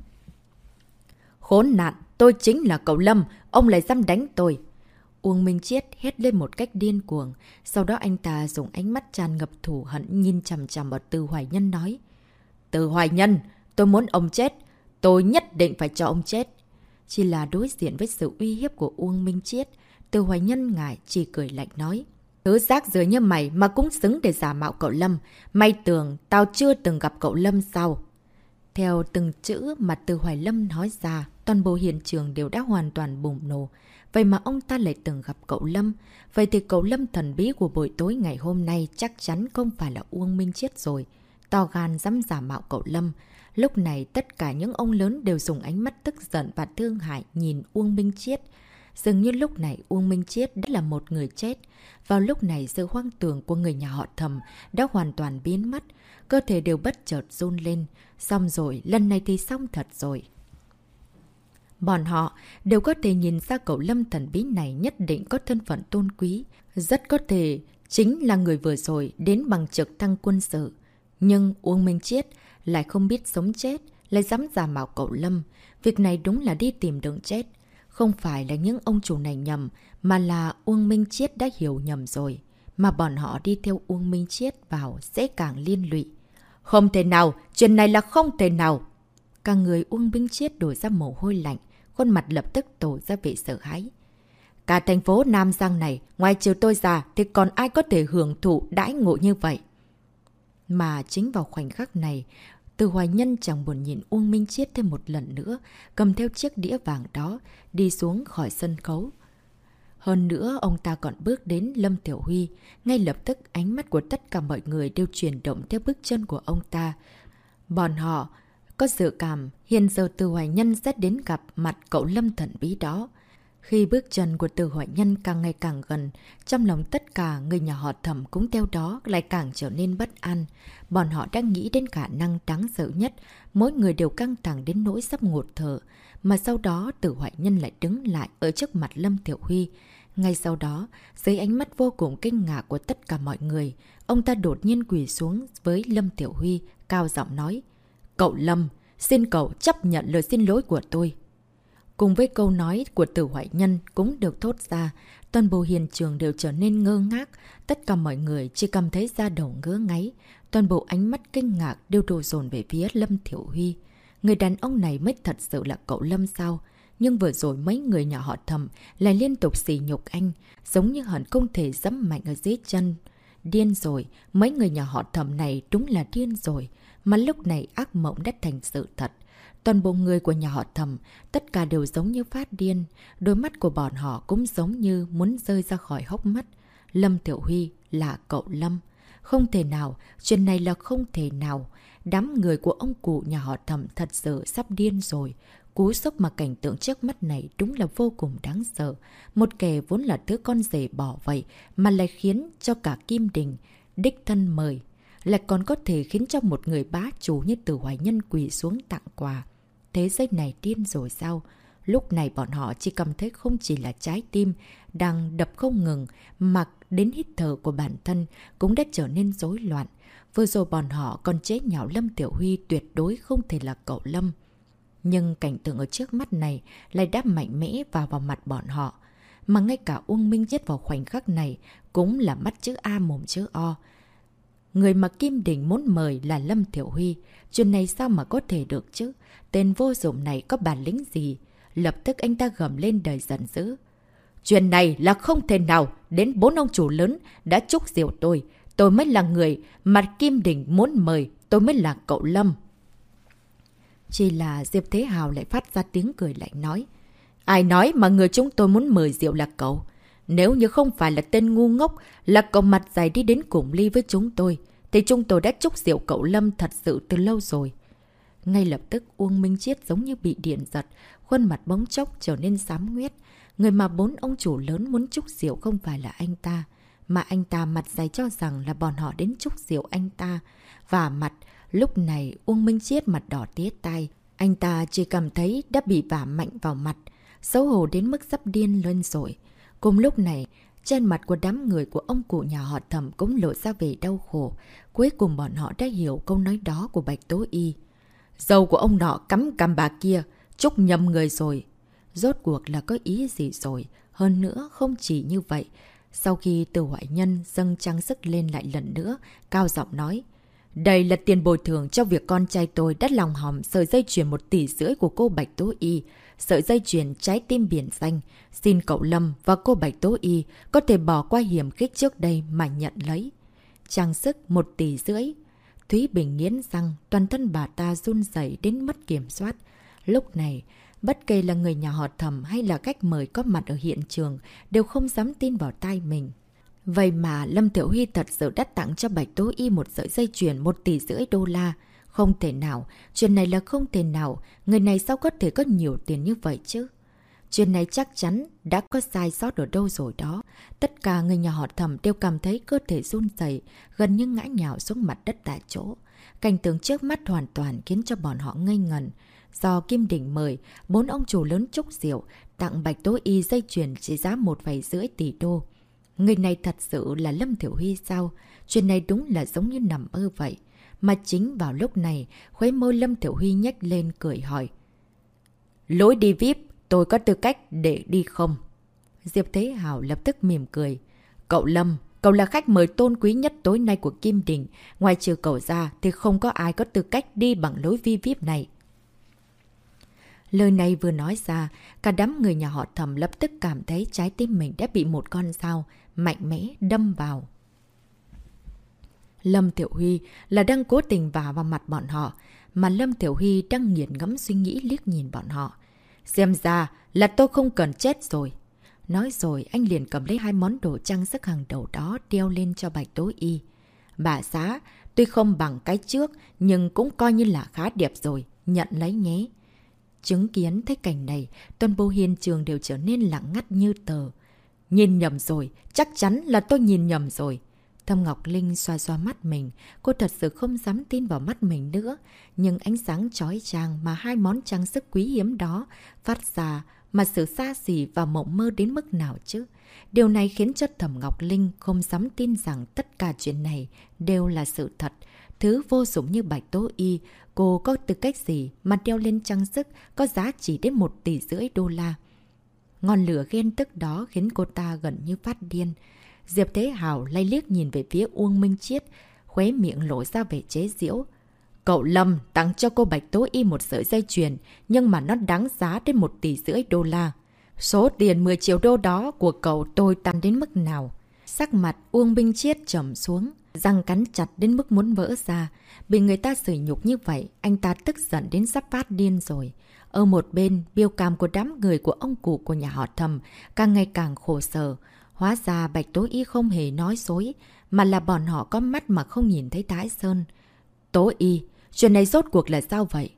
Khốn nạn, tôi chính là cậu Lâm, ông lại dám đánh tôi. Uông Minh Chiết hét lên một cách điên cuồng. Sau đó anh ta dùng ánh mắt tràn ngập thủ hận nhìn chằm chằm vào Từ Hoài Nhân nói. Từ Hoài Nhân, tôi muốn ông chết. Tôi nhất định phải cho ông chết. Chỉ là đối diện với sự uy hiếp của Uông Minh Chiết. Từ Hoài Nhân ngại chỉ cười lạnh nói. Thứ rác dưới như mày mà cũng xứng để giả mạo cậu Lâm. May tưởng tao chưa từng gặp cậu Lâm sao? Theo từng chữ mà Từ Hoài Lâm nói ra, toàn bộ hiện trường đều đã hoàn toàn bùng nổ. Vậy mà ông ta lại từng gặp cậu Lâm. Vậy thì cậu Lâm thần bí của buổi tối ngày hôm nay chắc chắn không phải là Uông Minh Chiết rồi. To gan dám giả mạo cậu Lâm. Lúc này tất cả những ông lớn đều dùng ánh mắt tức giận và thương hại nhìn Uông Minh Chiết. Dường như lúc này Uông Minh Chiết đã là một người chết. Vào lúc này sự hoang tưởng của người nhà họ thầm đã hoàn toàn biến mất. Cơ thể đều bất chợt run lên. Xong rồi, lần này thì xong thật rồi. Bọn họ đều có thể nhìn ra cậu lâm thần bí này nhất định có thân phận tôn quý. Rất có thể chính là người vừa rồi đến bằng trực thăng quân sự. Nhưng Uông Minh Chiết lại không biết sống chết, lại dám giả mạo cậu Lâm. Việc này đúng là đi tìm đường chết. Không phải là những ông chủ này nhầm, mà là Uông Minh Chiết đã hiểu nhầm rồi. Mà bọn họ đi theo Uông Minh Chiết vào sẽ càng liên lụy. Không thể nào, chuyện này là không thể nào. Cả người Uông Minh Chiết đổi ra mồ hôi lạnh, khuôn mặt lập tức tổ ra vẻ sợ hãi. Cả thành phố Nam Giang này, ngoài trừ tôi ra thì còn ai có thể hưởng thụ đãi ngộ như vậy? Mà chính vào khoảnh khắc này, từ hoài nhân chẳng buồn nhìn Uông Minh Chiết thêm một lần nữa, cầm theo chiếc đĩa vàng đó, đi xuống khỏi sân khấu. Hơn nữa, ông ta còn bước đến Lâm Tiểu Huy. Ngay lập tức, ánh mắt của tất cả mọi người đều chuyển động theo bước chân của ông ta. Bọn họ có dự cảm hiện giờ từ hoài nhân sẽ đến gặp mặt cậu Lâm thần bí đó. Khi bước chân của từ Hoại nhân càng ngày càng gần, trong lòng tất cả người nhà họ thẩm cũng theo đó lại càng trở nên bất an. Bọn họ đang nghĩ đến khả năng đáng sợ nhất, mỗi người đều căng thẳng đến nỗi sắp ngột thở. Mà sau đó Tử Hoại nhân lại đứng lại ở trước mặt Lâm Tiểu Huy. Ngay sau đó, dưới ánh mắt vô cùng kinh ngạc của tất cả mọi người, ông ta đột nhiên quỳ xuống với Lâm Tiểu Huy, cao giọng nói. Cậu Lâm, xin cậu chấp nhận lời xin lỗi của tôi. Cùng với câu nói của tử hoại nhân cũng được thốt ra, toàn bộ hiện trường đều trở nên ngơ ngác, tất cả mọi người chỉ cảm thấy da đầu ngứa ngáy, toàn bộ ánh mắt kinh ngạc đều đổ dồn về phía Lâm Thiểu Huy. Người đàn ông này mới thật sự là cậu Lâm sao? Nhưng vừa rồi mấy người nhỏ họ thầm lại liên tục xì nhục anh, giống như hẳn không thể dẫm mạnh ở dưới chân. Điên rồi, mấy người nhỏ họ thầm này đúng là điên rồi, mà lúc này ác mộng đã thành sự thật. Toàn bộ người của nhà họ thầm, tất cả đều giống như phát điên. Đôi mắt của bọn họ cũng giống như muốn rơi ra khỏi hốc mắt. Lâm Tiểu Huy là cậu Lâm. Không thể nào, chuyện này là không thể nào. Đám người của ông cụ nhà họ thầm thật sự sắp điên rồi. Cú sốc mà cảnh tượng trước mắt này đúng là vô cùng đáng sợ. Một kẻ vốn là thứ con rể bỏ vậy mà lại khiến cho cả Kim Đình, đích thân mời, lại còn có thể khiến cho một người bá chủ như Tử Hoài Nhân quỳ xuống tặng quà. Thế giới này điên rồi sao? Lúc này bọn họ chỉ cảm thấy không chỉ là trái tim đang đập không ngừng, mà đến hít thở của bản thân cũng đã trở nên rối loạn. Vừa rồi bọn họ còn chế nhạo Lâm Tiểu Huy tuyệt đối không thể là cậu Lâm. Nhưng cảnh tượng ở trước mắt này lại đáp mạnh mẽ vào vào mặt bọn họ. Mà ngay cả Uông Minh chết vào khoảnh khắc này cũng là mắt chữ A mồm chữ O. Người mà Kim Đình muốn mời là Lâm Thiểu Huy. Chuyện này sao mà có thể được chứ? Tên vô dụng này có bản lĩnh gì? Lập tức anh ta gầm lên đời giận dữ. Chuyện này là không thể nào. Đến bốn ông chủ lớn đã chúc rượu tôi. Tôi mới là người mà Kim Đình muốn mời. Tôi mới là cậu Lâm. Chỉ là Diệp Thế Hào lại phát ra tiếng cười lạnh nói. Ai nói mà người chúng tôi muốn mời rượu là cậu? Nếu như không phải là tên ngu ngốc, là cậu mặt dài đi đến cùng ly với chúng tôi, thì chúng tôi đã chúc rượu cậu Lâm thật sự từ lâu rồi. Ngay lập tức Uông Minh Chiết giống như bị điện giật, khuôn mặt bóng chốc trở nên xám nguyết. Người mà bốn ông chủ lớn muốn chúc rượu không phải là anh ta, mà anh ta mặt dày cho rằng là bọn họ đến chúc rượu anh ta. Và mặt, lúc này Uông Minh Chiết mặt đỏ tía tay. Anh ta chỉ cảm thấy đã bị vả mạnh vào mặt, xấu hổ đến mức sắp điên lên rồi. Cùng lúc này, trên mặt của đám người của ông cụ nhà họ thẩm cũng lộ ra về đau khổ. Cuối cùng bọn họ đã hiểu câu nói đó của Bạch Tố Y. Dầu của ông nọ cắm cằm bà kia, chúc nhầm người rồi. Rốt cuộc là có ý gì rồi? Hơn nữa, không chỉ như vậy. Sau khi từ hoại nhân dâng trang sức lên lại lần nữa, cao giọng nói. Đây là tiền bồi thường cho việc con trai tôi đắt lòng hòm sợi dây chuyền một tỷ rưỡi của cô Bạch Tố Y sợi dây chuyền trái tim biển xanh. Xin cậu Lâm và cô Bạch Tố Y có thể bỏ qua hiểm khích trước đây mà nhận lấy. Trang sức 1 tỷ rưỡi. Thúy Bình nghiến răng, toàn thân bà ta run dậy đến mất kiểm soát. Lúc này, bất kể là người nhà họ thầm hay là khách mời có mặt ở hiện trường đều không dám tin vào tai mình. Vậy mà Lâm Tiểu Huy thật sự đã tặng cho Bạch Tố Y một sợi dây chuyền 1 tỷ rưỡi đô la. Không thể nào, chuyện này là không thể nào, người này sao có thể có nhiều tiền như vậy chứ? Chuyện này chắc chắn đã có sai sót ở đâu rồi đó. Tất cả người nhà họ thầm đều cảm thấy cơ thể run dày, gần như ngã nhào xuống mặt đất tại chỗ. Cảnh tượng trước mắt hoàn toàn khiến cho bọn họ ngây ngần. Do Kim Đỉnh mời, bốn ông chủ lớn trúc rượu, tặng Bạch Tố Y dây chuyền trị giá một vài rưỡi tỷ đô. Người này thật sự là Lâm Thiểu Huy sao? Chuyện này đúng là giống như nằm mơ vậy. Mà chính vào lúc này, khuấy môi Lâm Tiểu Huy nhách lên cười hỏi. Lối đi VIP, tôi có tư cách để đi không? Diệp Thế Hảo lập tức mỉm cười. Cậu Lâm, cậu là khách mời tôn quý nhất tối nay của Kim Đình. Ngoài trừ cậu ra thì không có ai có tư cách đi bằng lối vi VIP này. Lời này vừa nói ra, cả đám người nhà họ thầm lập tức cảm thấy trái tim mình đã bị một con dao mạnh mẽ đâm vào. Lâm Tiểu Huy là đang cố tình vào vào mặt bọn họ, mà Lâm Tiểu Huy đang nghiền ngẫm suy nghĩ liếc nhìn bọn họ. Xem ra là tôi không cần chết rồi. Nói rồi anh liền cầm lấy hai món đồ trang sức hàng đầu đó đeo lên cho Bạch tối Y. Bà xã, tuy không bằng cái trước nhưng cũng coi như là khá đẹp rồi, nhận lấy nhé. Chứng kiến thấy cảnh này, toàn bộ hiền trường đều trở nên lặng ngắt như tờ. Nhìn nhầm rồi, chắc chắn là tôi nhìn nhầm rồi. Thâm Ngọc Linh xoa xoa mắt mình, cô thật sự không dám tin vào mắt mình nữa. Nhưng ánh sáng chói chang mà hai món trang sức quý hiếm đó phát ra mà sự xa xỉ và mộng mơ đến mức nào chứ. Điều này khiến cho Thẩm Ngọc Linh không dám tin rằng tất cả chuyện này đều là sự thật. Thứ vô dụng như bạch tố y, cô có tư cách gì mà đeo lên trang sức có giá chỉ đến 1 tỷ rưỡi đô la. Ngọn lửa ghen tức đó khiến cô ta gần như phát điên. Diệp Thế Hào lay liếc nhìn về phía Uông Minh Chiết, khóe miệng lộ ra vẻ chế diễu. Cậu Lâm tặng cho cô Bạch Tố Y một sợi dây chuyền, nhưng mà nó đáng giá đến một tỷ rưỡi đô la. Số tiền 10 triệu đô đó của cậu tôi tăng đến mức nào? Sắc mặt Uông Minh Chiết trầm xuống, răng cắn chặt đến mức muốn vỡ ra. Bị người ta sỉ nhục như vậy, anh ta tức giận đến sắp phát điên rồi. Ở một bên, biêu cảm của đám người của ông cụ của nhà họ thầm càng ngày càng khổ sở. Hóa ra Bạch Tố Y không hề nói dối, mà là bọn họ có mắt mà không nhìn thấy Thái Sơn. Tố Y, chuyện này rốt cuộc là sao vậy?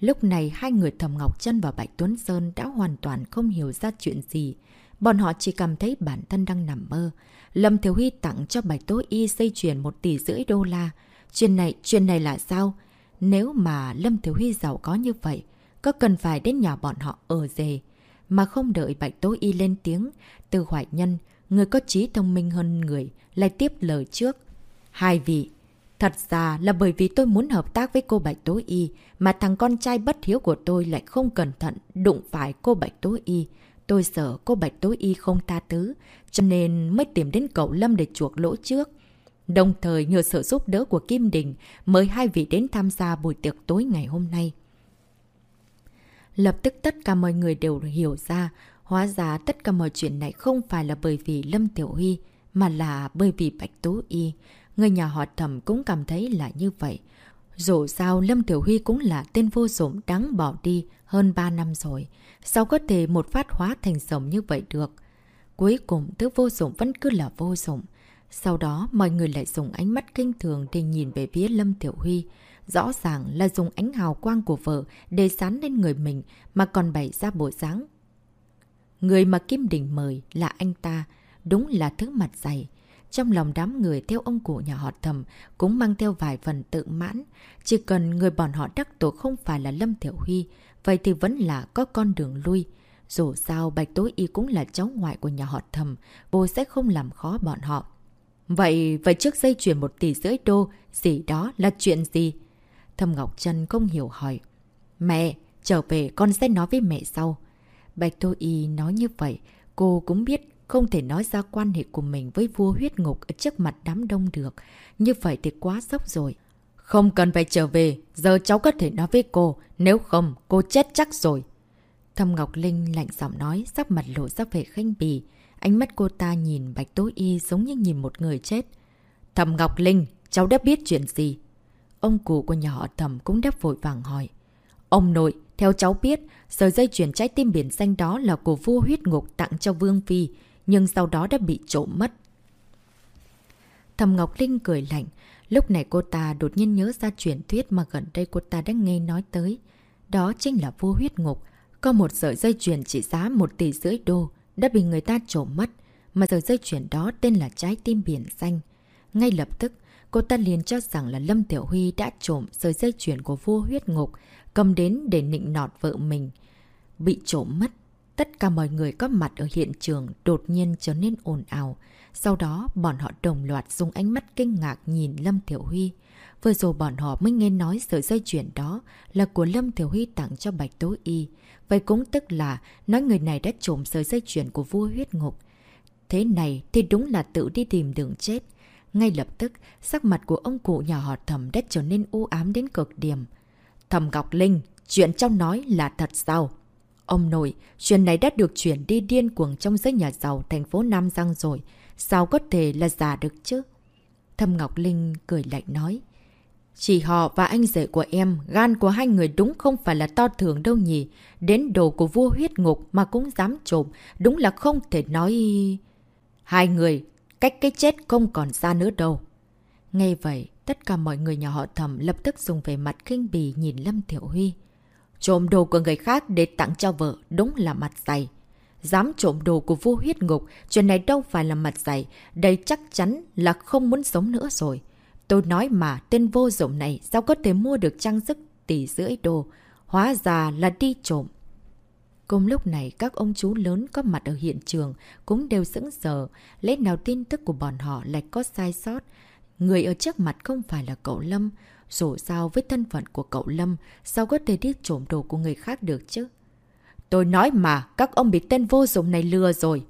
Lúc này hai người Thầm Ngọc Trân và Bạch Tuấn Sơn đã hoàn toàn không hiểu ra chuyện gì. Bọn họ chỉ cảm thấy bản thân đang nằm mơ. Lâm Thiếu Huy tặng cho Bạch Tố Y xây chuyển một tỷ rưỡi đô la. Chuyện này, chuyện này là sao? Nếu mà Lâm Thiếu Huy giàu có như vậy, có cần phải đến nhà bọn họ ở dề? Mà không đợi Bạch Tố Y lên tiếng, từ hoại nhân, người có trí thông minh hơn người, lại tiếp lời trước. Hai vị, Thật ra là bởi vì tôi muốn hợp tác với cô Bạch Tố Y, mà thằng con trai bất hiếu của tôi lại không cẩn thận đụng phải cô Bạch Tố Y. Tôi sợ cô Bạch Tố Y không tha thứ, cho nên mới tìm đến cậu Lâm để chuộc lỗ trước. Đồng thời nhờ sự giúp đỡ của Kim Đình, mời hai vị đến tham gia buổi tiệc tối ngày hôm nay. Lập tức tất cả mọi người đều hiểu ra, hóa ra tất cả mọi chuyện này không phải là bởi vì Lâm Tiểu Huy, mà là bởi vì Bạch Tố Y. Người nhà họ thẩm cũng cảm thấy là như vậy. Dù sao Lâm Tiểu Huy cũng là tên vô dụng đáng bỏ đi hơn 3 năm rồi. Sao có thể một phát hóa thành sống như vậy được? Cuối cùng thứ vô dụng vẫn cứ là vô dụng. Sau đó mọi người lại dùng ánh mắt kinh thường để nhìn về phía Lâm Tiểu Huy. Rõ ràng là dùng ánh hào quang của vợ để sán lên người mình mà còn bày ra bộ dáng. Người mà Kim Đình mời là anh ta, đúng là thứ mặt dày. Trong lòng đám người theo ông cụ nhà họ thầm cũng mang theo vài phần tự mãn. Chỉ cần người bọn họ đắc tổ không phải là Lâm Thiểu Huy, vậy thì vẫn là có con đường lui. Dù sao Bạch Tối Y cũng là cháu ngoại của nhà họ thầm, bố sẽ không làm khó bọn họ. Vậy, vậy trước dây chuyển một tỷ rưỡi đô, gì đó là chuyện gì? Thầm Ngọc Trân không hiểu hỏi. Mẹ, trở về con sẽ nói với mẹ sau. Bạch Tô Y nói như vậy, cô cũng biết không thể nói ra quan hệ của mình với vua huyết ngục ở trước mặt đám đông được. Như vậy thì quá sốc rồi. Không cần phải trở về, giờ cháu có thể nói với cô, nếu không cô chết chắc rồi. Thầm Ngọc Linh lạnh giọng nói, sắc mặt lộ ra vẻ khinh bì. Ánh mắt cô ta nhìn Bạch Tố Y giống như nhìn một người chết. Thầm Ngọc Linh, cháu đã biết chuyện gì? Ông cụ của nhà họ thầm cũng đáp vội vàng hỏi. Ông nội, theo cháu biết, sợi dây chuyển trái tim biển xanh đó là của vua huyết ngục tặng cho Vương Phi, nhưng sau đó đã bị trộm mất. Thầm Ngọc Linh cười lạnh. Lúc này cô ta đột nhiên nhớ ra truyền thuyết mà gần đây cô ta đã nghe nói tới. Đó chính là vua huyết ngục. Có một sợi dây chuyền trị giá 1 tỷ rưỡi đô đã bị người ta trộm mất, mà sợi dây chuyền đó tên là trái tim biển xanh. Ngay lập tức, cô ta liền cho rằng là Lâm Tiểu Huy đã trộm sợi dây chuyền của vua huyết ngục, cầm đến để nịnh nọt vợ mình. Bị trộm mất, tất cả mọi người có mặt ở hiện trường đột nhiên trở nên ồn ào. Sau đó, bọn họ đồng loạt dùng ánh mắt kinh ngạc nhìn Lâm Tiểu Huy. Vừa rồi bọn họ mới nghe nói sợi dây chuyền đó là của Lâm Tiểu Huy tặng cho Bạch Tố Y. Vậy cũng tức là nói người này đã trộm sợi dây chuyền của vua huyết ngục. Thế này thì đúng là tự đi tìm đường chết. Ngay lập tức, sắc mặt của ông cụ nhà họ thầm đã trở nên u ám đến cực điểm. Thầm Ngọc Linh, chuyện trong nói là thật sao? Ông nội, chuyện này đã được chuyển đi điên cuồng trong giới nhà giàu thành phố Nam Giang rồi. Sao có thể là giả được chứ? Thầm Ngọc Linh cười lạnh nói. Chỉ họ và anh rể của em, gan của hai người đúng không phải là to thường đâu nhỉ. Đến đồ của vua huyết ngục mà cũng dám trộm, đúng là không thể nói... Hai người, cách cái chết không còn xa nữa đâu. Nghe vậy, tất cả mọi người nhà họ thầm lập tức dùng về mặt kinh bì nhìn Lâm Thiểu Huy. Trộm đồ của người khác để tặng cho vợ, đúng là mặt dày. Dám trộm đồ của vua huyết ngục, chuyện này đâu phải là mặt dày, đây chắc chắn là không muốn sống nữa rồi. Tôi nói mà, tên vô dụng này sao có thể mua được trang sức tỷ rưỡi đồ, hóa ra là đi trộm. Cùng lúc này, các ông chú lớn có mặt ở hiện trường cũng đều sững sờ, lẽ nào tin tức của bọn họ lại có sai sót. Người ở trước mặt không phải là cậu Lâm, dù sao với thân phận của cậu Lâm, sao có thể đi trộm đồ của người khác được chứ? Tôi nói mà, các ông bị tên vô dụng này lừa rồi.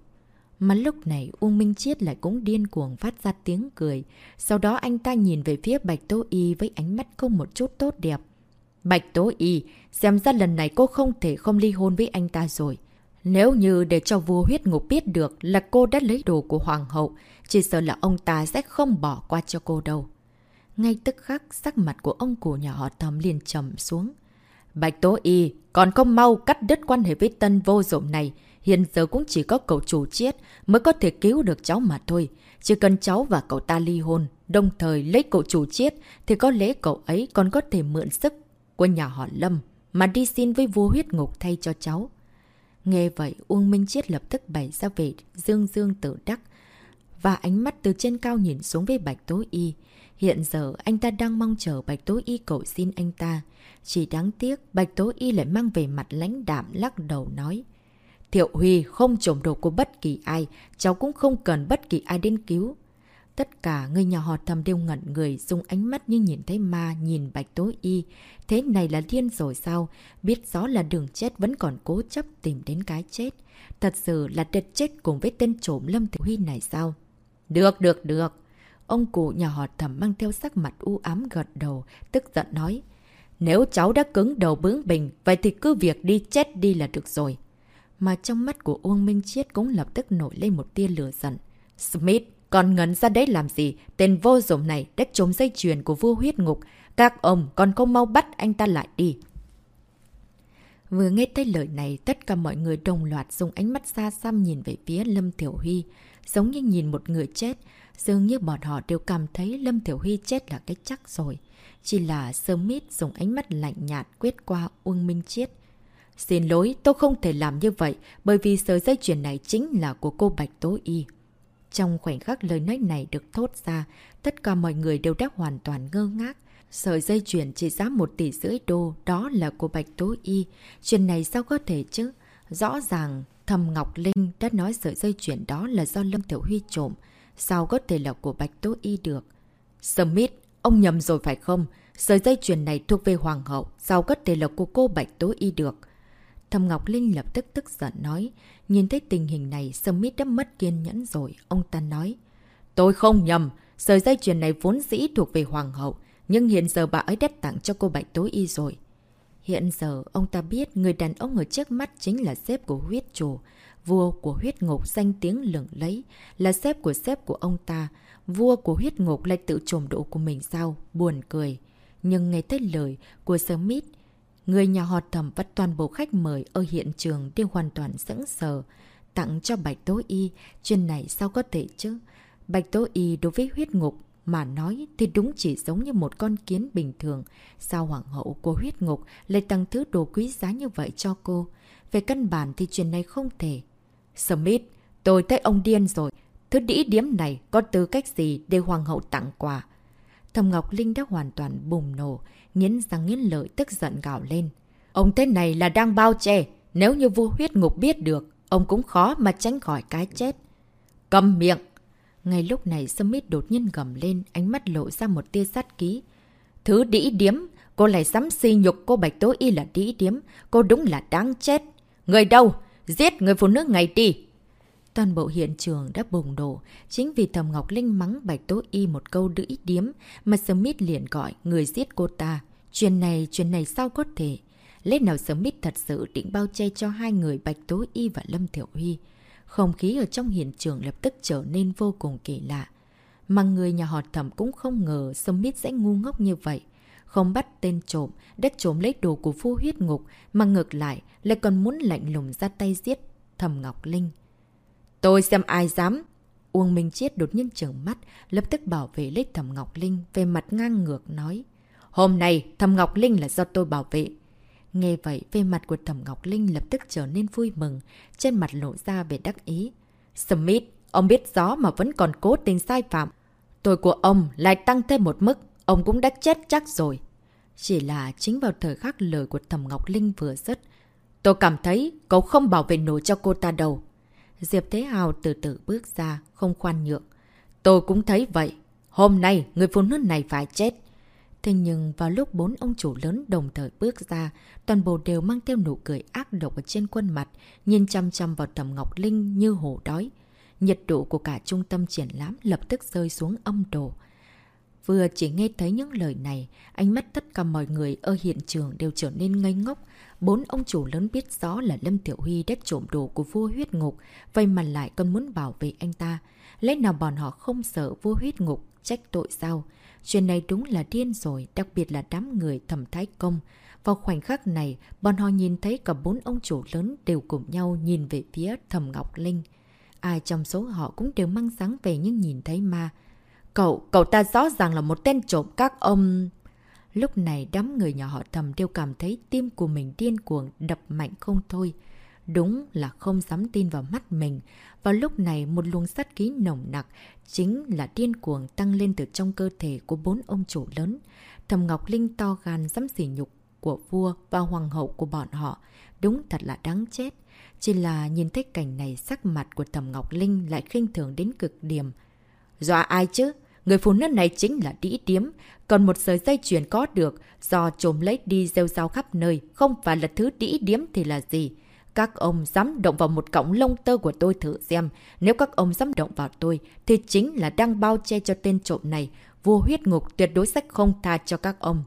Mà lúc này Uông Minh Chiết lại cũng điên cuồng phát ra tiếng cười. Sau đó anh ta nhìn về phía Bạch Tố Y với ánh mắt không một chút tốt đẹp. Bạch Tố Y, xem ra lần này cô không thể không ly hôn với anh ta rồi. Nếu như để cho vua huyết ngục biết được là cô đã lấy đồ của hoàng hậu, chỉ sợ là ông ta sẽ không bỏ qua cho cô đâu. Ngay tức khắc, sắc mặt của ông cụ nhà họ thầm liền trầm xuống. Bạch Tố Y, còn không mau cắt đứt quan hệ với tân vô dụng này. Hiện giờ cũng chỉ có cậu chủ chiết mới có thể cứu được cháu mà thôi. Chỉ cần cháu và cậu ta ly hôn, đồng thời lấy cậu chủ chiết, thì có lẽ cậu ấy còn có thể mượn sức của nhà họ Lâm mà đi xin với vua huyết ngục thay cho cháu. Nghe vậy, Uông Minh Chiết lập tức bày ra về dương dương tự đắc và ánh mắt từ trên cao nhìn xuống với Bạch Tố Y. Hiện giờ anh ta đang mong chờ Bạch Tố Y cầu xin anh ta. Chỉ đáng tiếc Bạch Tố Y lại mang về mặt lãnh đạm lắc đầu nói. Thiệu Huy không trộm đồ của bất kỳ ai, cháu cũng không cần bất kỳ ai đến cứu. Tất cả người nhà họ thầm đều ngẩn người, dùng ánh mắt như nhìn thấy ma, nhìn bạch tối y. Thế này là điên rồi sao? Biết rõ là đường chết vẫn còn cố chấp tìm đến cái chết. Thật sự là đệt chết cùng với tên trộm Lâm Tiểu Huy này sao? Được, được, được. Ông cụ nhà họ thầm mang theo sắc mặt u ám gật đầu, tức giận nói. Nếu cháu đã cứng đầu bướng bình, vậy thì cứ việc đi chết đi là được rồi. Mà trong mắt của Uông Minh Chiết cũng lập tức nổi lên một tia lửa giận. Smith, còn ngấn ra đấy làm gì? Tên vô dụng này đã trốn dây chuyền của vua huyết ngục. Các ông còn không mau bắt anh ta lại đi. Vừa nghe thấy lời này, tất cả mọi người đồng loạt dùng ánh mắt xa xăm nhìn về phía Lâm Tiểu Huy, giống như nhìn một người chết. Dường như bọn họ đều cảm thấy Lâm Tiểu Huy chết là cái chắc rồi. Chỉ là sơ mít dùng ánh mắt lạnh nhạt quyết qua Uông Minh Chiết. Xin lỗi, tôi không thể làm như vậy, bởi vì sợi dây chuyền này chính là của cô Bạch Tố Y. Trong khoảnh khắc lời nói này được thốt ra, tất cả mọi người đều đã hoàn toàn ngơ ngác. Sợi dây chuyển trị giá 1 tỷ rưỡi đô, đó là của Bạch Tố Y. Chuyện này sao có thể chứ? Rõ ràng, Thầm Ngọc Linh đã nói sợi dây chuyển đó là do Lâm Tiểu Huy trộm. Sao có thể là của Bạch Tố Y được? Smith, ông nhầm rồi phải không? Sợi dây chuyền này thuộc về Hoàng hậu, sao có thể là của cô Bạch Tố Y được? Thầm Ngọc Linh lập tức tức giận nói. Nhìn thấy tình hình này, Smith đã mất kiên nhẫn rồi. Ông ta nói. Tôi không nhầm. Sợi dây chuyền này vốn dĩ thuộc về Hoàng hậu. Nhưng hiện giờ bà ấy đã tặng cho cô Bạch Tối Y rồi. Hiện giờ, ông ta biết người đàn ông ở trước mắt chính là sếp của huyết chủ. Vua của huyết ngục danh tiếng lửng lấy, là sếp của sếp của ông ta. Vua của huyết ngục lại tự trồm độ của mình sao? Buồn cười. Nhưng nghe tới lời của Smith, Người nhà họ thẩm và toàn bộ khách mời ở hiện trường đều hoàn toàn sững sờ. Tặng cho Bạch Tố Y, chuyện này sao có thể chứ? Bạch Tố Y đối với huyết ngục mà nói thì đúng chỉ giống như một con kiến bình thường. Sao hoàng hậu của huyết ngục lại tăng thứ đồ quý giá như vậy cho cô? Về căn bản thì chuyện này không thể. Smith, tôi thấy ông điên rồi. Thứ đĩ điếm này có tư cách gì để hoàng hậu tặng quà? Thầm Ngọc Linh đã hoàn toàn bùng nổ nghiến răng nghiến lợi tức giận gào lên. Ông tên này là đang bao che, nếu như vua huyết ngục biết được, ông cũng khó mà tránh khỏi cái chết. Cầm miệng! Ngay lúc này Smith đột nhiên gầm lên, ánh mắt lộ ra một tia sát ký. Thứ đĩ điếm, cô lại dám si nhục cô Bạch Tố Y là đĩ điếm, cô đúng là đáng chết. Người đâu? Giết người phụ nữ ngày đi! Toàn bộ hiện trường đã bùng nổ, chính vì Thầm Ngọc Linh mắng Bạch Tố Y một câu đữ điếm mà Smith liền gọi người giết cô ta. Chuyện này, chuyện này sao có thể? Lẽ nào Smith thật sự định bao che cho hai người Bạch Tố Y và Lâm Thiểu Huy? Không khí ở trong hiện trường lập tức trở nên vô cùng kỳ lạ. Mà người nhà họ thẩm cũng không ngờ Smith sẽ ngu ngốc như vậy. Không bắt tên trộm, đất trộm lấy đồ của phu huyết ngục, mà ngược lại lại còn muốn lạnh lùng ra tay giết Thẩm Ngọc Linh. Tôi xem ai dám. Uông Minh Chiết đột nhiên trợn mắt, lập tức bảo vệ lấy Thẩm Ngọc Linh về mặt ngang ngược nói. Hôm nay, Thẩm Ngọc Linh là do tôi bảo vệ. Nghe vậy, về mặt của Thẩm Ngọc Linh lập tức trở nên vui mừng, trên mặt lộ ra về đắc ý. Smith, ông biết rõ mà vẫn còn cố tình sai phạm. Tôi của ông lại tăng thêm một mức, ông cũng đã chết chắc rồi. Chỉ là chính vào thời khắc lời của Thẩm Ngọc Linh vừa dứt, tôi cảm thấy cậu không bảo vệ nổi cho cô ta đâu. Diệp Thế Hào từ từ bước ra, không khoan nhượng. Tôi cũng thấy vậy. Hôm nay, người phụ nữ này phải chết. Thế nhưng vào lúc bốn ông chủ lớn đồng thời bước ra, toàn bộ đều mang theo nụ cười ác độc ở trên khuôn mặt, nhìn chăm chăm vào tầm Ngọc Linh như hổ đói. Nhiệt độ của cả trung tâm triển lãm lập tức rơi xuống âm độ. Vừa chỉ nghe thấy những lời này, ánh mắt tất cả mọi người ở hiện trường đều trở nên ngây ngốc, Bốn ông chủ lớn biết rõ là Lâm Tiểu Huy đã trộm đồ của vua huyết ngục, vậy mà lại còn muốn bảo vệ anh ta. Lẽ nào bọn họ không sợ vua huyết ngục trách tội sao? Chuyện này đúng là điên rồi, đặc biệt là đám người thẩm thái công. Vào khoảnh khắc này, bọn họ nhìn thấy cả bốn ông chủ lớn đều cùng nhau nhìn về phía thẩm Ngọc Linh. Ai trong số họ cũng đều mang sáng về nhưng nhìn thấy ma. Cậu, cậu ta rõ ràng là một tên trộm các ông... Lúc này đám người nhỏ họ thầm đều cảm thấy tim của mình điên cuồng, đập mạnh không thôi. Đúng là không dám tin vào mắt mình. Vào lúc này một luồng sát khí nồng nặc chính là điên cuồng tăng lên từ trong cơ thể của bốn ông chủ lớn. Thầm Ngọc Linh to gan dám xỉ nhục của vua và hoàng hậu của bọn họ. Đúng thật là đáng chết. Chỉ là nhìn thấy cảnh này, sắc mặt của Thầm Ngọc Linh lại khinh thường đến cực điểm. Dọa ai chứ? Người phụ nữ này chính là đĩ điếm, còn một sợi dây chuyền có được do trộm lấy đi rêu rao khắp nơi, không phải là thứ đĩ điếm thì là gì. Các ông dám động vào một cọng lông tơ của tôi thử xem, nếu các ông dám động vào tôi thì chính là đang bao che cho tên trộm này, vua huyết ngục tuyệt đối sách không tha cho các ông.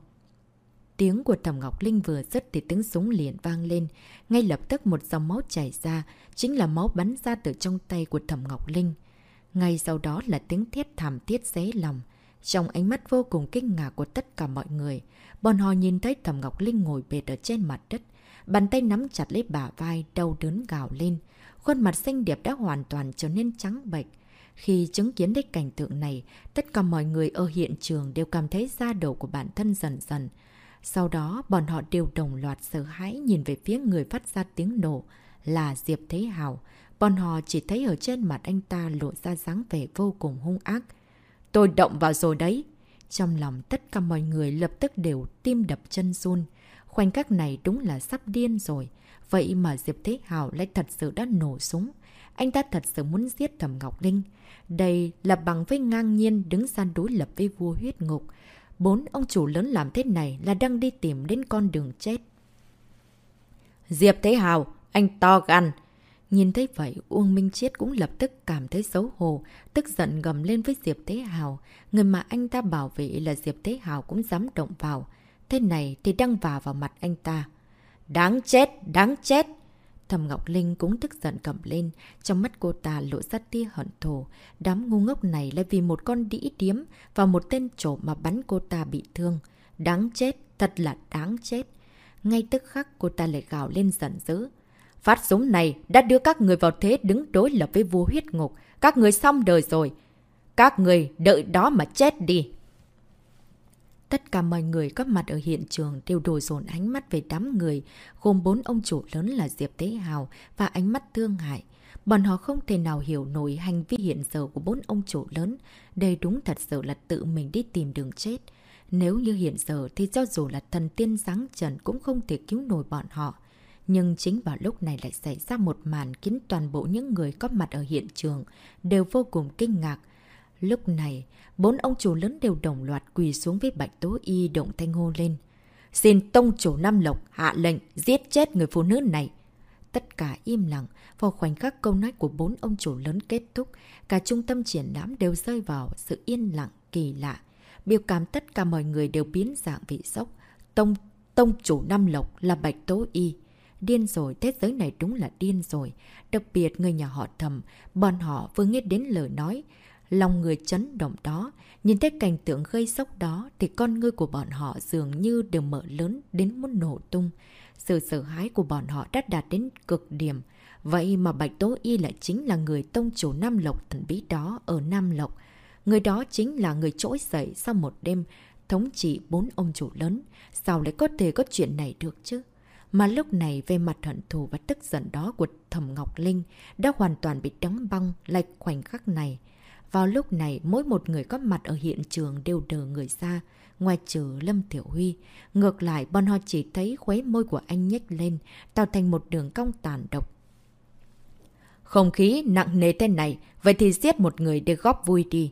Tiếng của Thẩm Ngọc Linh vừa dứt thì tiếng súng liền vang lên. Ngay lập tức một dòng máu chảy ra, chính là máu bắn ra từ trong tay của Thẩm Ngọc Linh. Ngay sau đó là tiếng thiết thảm thiết xé lòng. Trong ánh mắt vô cùng kinh ngạc của tất cả mọi người, bọn họ nhìn thấy Thẩm Ngọc Linh ngồi bệt ở trên mặt đất. Bàn tay nắm chặt lấy bả vai, đau đớn gào lên. Khuôn mặt xinh đẹp đã hoàn toàn trở nên trắng bệch. Khi chứng kiến đến cảnh tượng này, tất cả mọi người ở hiện trường đều cảm thấy da đầu của bản thân dần dần. Sau đó, bọn họ đều đồng loạt sợ hãi nhìn về phía người phát ra tiếng nổ, là Diệp Thế Hào. Bọn họ chỉ thấy ở trên mặt anh ta lộ ra dáng vẻ vô cùng hung ác. Tôi động vào rồi đấy. Trong lòng tất cả mọi người lập tức đều tim đập chân run. Khoảnh khắc này đúng là sắp điên rồi. Vậy mà Diệp Thế Hào lại thật sự đã nổ súng. Anh ta thật sự muốn giết Thẩm Ngọc Linh. Đây là bằng với ngang nhiên đứng ra đối lập với vua huyết ngục. Bốn ông chủ lớn làm thế này là đang đi tìm đến con đường chết. Diệp Thế Hào, anh to gan. Nhìn thấy vậy, Uông Minh Chiết cũng lập tức cảm thấy xấu hổ, tức giận gầm lên với Diệp Thế Hào. Người mà anh ta bảo vệ là Diệp Thế Hào cũng dám động vào. Thế này thì đăng vào vào mặt anh ta. Đáng chết, đáng chết! Thầm Ngọc Linh cũng tức giận cầm lên, trong mắt cô ta lộ ra tia hận thù. Đám ngu ngốc này là vì một con đĩ điếm và một tên trộm mà bắn cô ta bị thương. Đáng chết, thật là đáng chết. Ngay tức khắc cô ta lại gào lên giận dữ. Phát súng này đã đưa các người vào thế đứng đối lập với vua huyết ngục. Các người xong đời rồi. Các người đợi đó mà chết đi. Tất cả mọi người có mặt ở hiện trường đều đổ dồn ánh mắt về đám người, gồm bốn ông chủ lớn là Diệp Tế Hào và ánh mắt thương hại. Bọn họ không thể nào hiểu nổi hành vi hiện giờ của bốn ông chủ lớn. Đây đúng thật sự là tự mình đi tìm đường chết. Nếu như hiện giờ thì cho dù là thần tiên giáng trần cũng không thể cứu nổi bọn họ. Nhưng chính vào lúc này lại xảy ra một màn khiến toàn bộ những người có mặt ở hiện trường đều vô cùng kinh ngạc. Lúc này, bốn ông chủ lớn đều đồng loạt quỳ xuống với Bạch Tố Y động thanh hô lên. Xin tông chủ Nam Lộc hạ lệnh giết chết người phụ nữ này. Tất cả im lặng, vào khoảnh khắc câu nói của bốn ông chủ lớn kết thúc, cả trung tâm triển lãm đều rơi vào sự yên lặng kỳ lạ. Biểu cảm tất cả mọi người đều biến dạng vị sốc. Tông, tông chủ Nam Lộc là Bạch Tố Y. Điên rồi, thế giới này đúng là điên rồi. Đặc biệt người nhà họ thầm, bọn họ vừa nghe đến lời nói, Lòng người chấn động đó, nhìn thấy cảnh tượng gây sốc đó thì con ngươi của bọn họ dường như đều mở lớn đến muốn nổ tung. Sự sợ hãi của bọn họ đã đạt đến cực điểm. Vậy mà Bạch Tố Y lại chính là người tông chủ Nam Lộc thần bí đó ở Nam Lộc. Người đó chính là người trỗi dậy sau một đêm thống trị bốn ông chủ lớn. Sao lại có thể có chuyện này được chứ? Mà lúc này về mặt hận thù và tức giận đó của Thẩm Ngọc Linh đã hoàn toàn bị đóng băng lệch khoảnh khắc này. Vào lúc này, mỗi một người có mặt ở hiện trường đều đờ người ra, ngoài trừ Lâm Tiểu Huy. Ngược lại, bọn họ chỉ thấy khuấy môi của anh nhếch lên, tạo thành một đường cong tàn độc. Không khí nặng nề thế này, vậy thì giết một người để góp vui đi.